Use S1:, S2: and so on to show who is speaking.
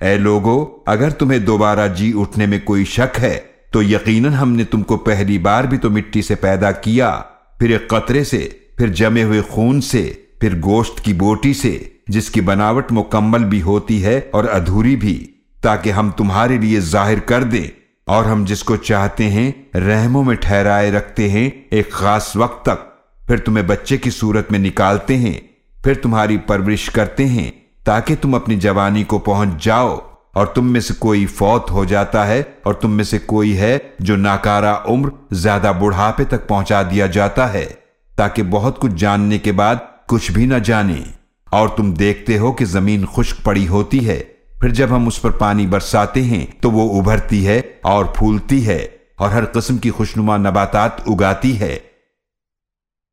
S1: ए लोगो, अगर तुम्हें दोबारा जी उठने में कोई शक है तो यकीनन हमने तुमको पहली बार भी तो मिट्टी से पैदा किया, फिर एक कतरे से, फिर जमे हुए खून से, फिर गोश्त की बोटी से, जिसकी बनावट मुकम्मल भी होती है और अधूरी भी, ताकि हम तुम्हारे लिए ज़ाहिर कर दें, और हम जिसको चाहते हैं, रहमों में ठहराए रखते हैं, एक खास वक्त तक। फिर तुम्हें बच्चे की सूरत में निकालते हैं, फिर तुम्हारी परवरिश करते हैं ताकि तुम अपनी जवानी को पहुँच जाओ और तुम में से कोई फौत हो जाता है और तुम में से कोई है जो नाकारा उम्र ज़्यादा बुढ़ापे तक पहुँचा दिया जाता है, ताकि बहुत कुछ जानने के बाद कुछ भी न जाने। और तुम देखते हो कि ज़मीन खुश्क पड़ी होती है, फिर जब हम उस पर पानी बरसाते हैं तो वो उभरती है और फूलती है और हर किस्म की खुशनुमा नबातात उगाती है।